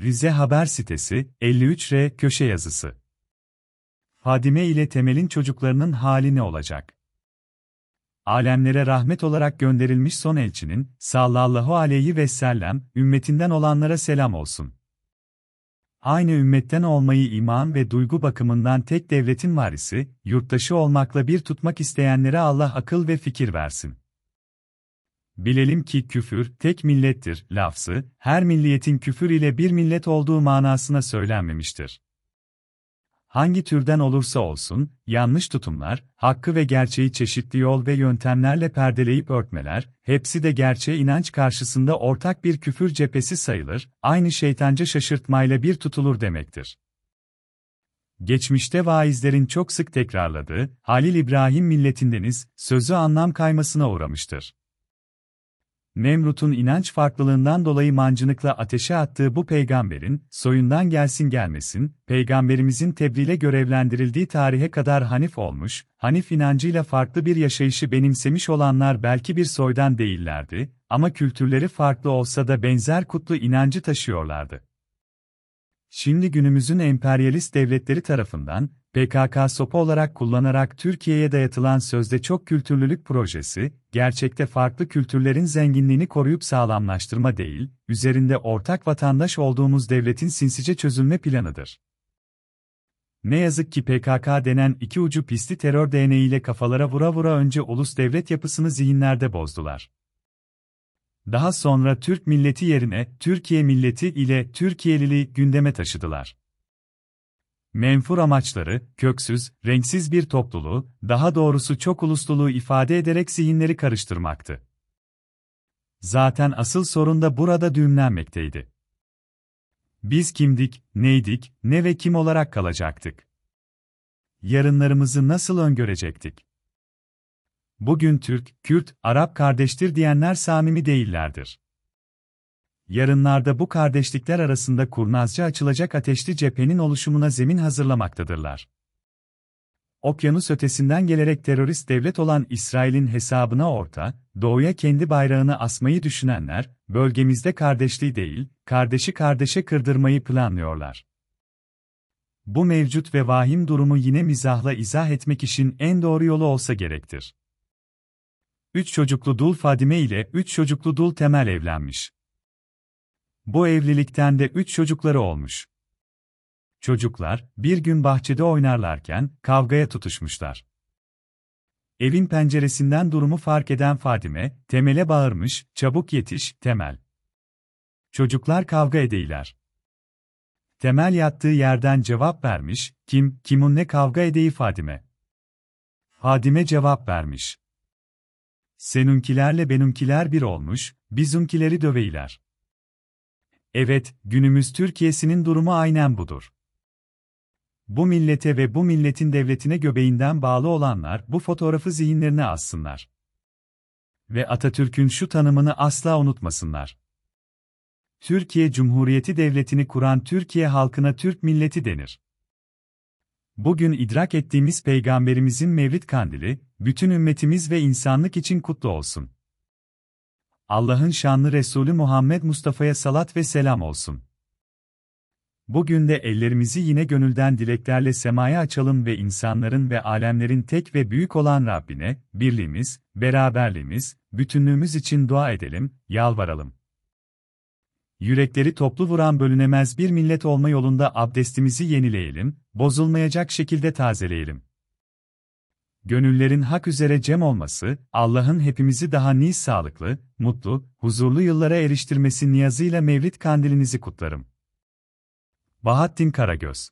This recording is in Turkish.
Rize Haber Sitesi, 53R köşe yazısı. Fadime ile Temel'in çocuklarının hali ne olacak? Alemlere rahmet olarak gönderilmiş son elçinin, sallallahu aleyhi ve sellem, ümmetinden olanlara selam olsun. Aynı ümmetten olmayı iman ve duygu bakımından tek devletin varisi, yurttaşı olmakla bir tutmak isteyenlere Allah akıl ve fikir versin. Bilelim ki küfür, tek millettir, lafzı, her milliyetin küfür ile bir millet olduğu manasına söylenmemiştir. Hangi türden olursa olsun, yanlış tutumlar, hakkı ve gerçeği çeşitli yol ve yöntemlerle perdeleyip örtmeler, hepsi de gerçeğe inanç karşısında ortak bir küfür cephesi sayılır, aynı şeytanca şaşırtmayla bir tutulur demektir. Geçmişte vaizlerin çok sık tekrarladığı, Halil İbrahim milletindeniz, sözü anlam kaymasına uğramıştır. Nemrut'un inanç farklılığından dolayı mancınıkla ateşe attığı bu peygamberin, soyundan gelsin gelmesin, peygamberimizin tebliğle görevlendirildiği tarihe kadar Hanif olmuş, Hanif inancıyla farklı bir yaşayışı benimsemiş olanlar belki bir soydan değillerdi, ama kültürleri farklı olsa da benzer kutlu inancı taşıyorlardı. Şimdi günümüzün emperyalist devletleri tarafından, PKK sopa olarak kullanarak Türkiye'ye dayatılan sözde çok kültürlülük projesi, gerçekte farklı kültürlerin zenginliğini koruyup sağlamlaştırma değil, üzerinde ortak vatandaş olduğumuz devletin sinsice çözülme planıdır. Ne yazık ki PKK denen iki ucu pisli terör değneğiyle kafalara vura vura önce ulus devlet yapısını zihinlerde bozdular. Daha sonra Türk milleti yerine Türkiye milleti ile Türkiye'liliği gündeme taşıdılar. Menfur amaçları, köksüz, renksiz bir topluluğu, daha doğrusu çok ulusluluğu ifade ederek zihinleri karıştırmaktı. Zaten asıl sorun da burada düğümlenmekteydi. Biz kimdik, neydik, ne ve kim olarak kalacaktık? Yarınlarımızı nasıl öngörecektik? Bugün Türk, Kürt, Arap kardeştir diyenler samimi değillerdir. Yarınlarda bu kardeşlikler arasında kurnazca açılacak ateşli cephenin oluşumuna zemin hazırlamaktadırlar. Okyanus ötesinden gelerek terörist devlet olan İsrail'in hesabına orta, doğuya kendi bayrağını asmayı düşünenler, bölgemizde kardeşliği değil, kardeşi kardeşe kırdırmayı planlıyorlar. Bu mevcut ve vahim durumu yine mizahla izah etmek işin en doğru yolu olsa gerektir. Üç çocuklu dul Fadime ile üç çocuklu dul Temel evlenmiş. Bu evlilikten de üç çocukları olmuş. Çocuklar, bir gün bahçede oynarlarken, kavgaya tutuşmuşlar. Evin penceresinden durumu fark eden Fadime, Temel'e bağırmış, çabuk yetiş, Temel. Çocuklar kavga edeyler. Temel yattığı yerden cevap vermiş, kim, kimunle kavga edeyi Fadime. Fadime cevap vermiş. Senunkilerle benunkiler bir olmuş, bizunkileri döveyler. Evet, günümüz Türkiye'sinin durumu aynen budur. Bu millete ve bu milletin devletine göbeğinden bağlı olanlar bu fotoğrafı zihinlerine assınlar. Ve Atatürk'ün şu tanımını asla unutmasınlar. Türkiye Cumhuriyeti Devleti'ni kuran Türkiye halkına Türk milleti denir. Bugün idrak ettiğimiz Peygamberimizin Mevlid Kandili, bütün ümmetimiz ve insanlık için kutlu olsun. Allah'ın şanlı Resulü Muhammed Mustafa'ya salat ve selam olsun. Bugün de ellerimizi yine gönülden dileklerle semaya açalım ve insanların ve alemlerin tek ve büyük olan Rabbine, birliğimiz, beraberliğimiz, bütünlüğümüz için dua edelim, yalvaralım. Yürekleri toplu vuran bölünemez bir millet olma yolunda abdestimizi yenileyelim, bozulmayacak şekilde tazeleyelim. Gönüllerin hak üzere cem olması, Allah'ın hepimizi daha nice sağlıklı, mutlu, huzurlu yıllara eriştirmesi niyazıyla Mevlid kandilinizi kutlarım. Bahattin Karagöz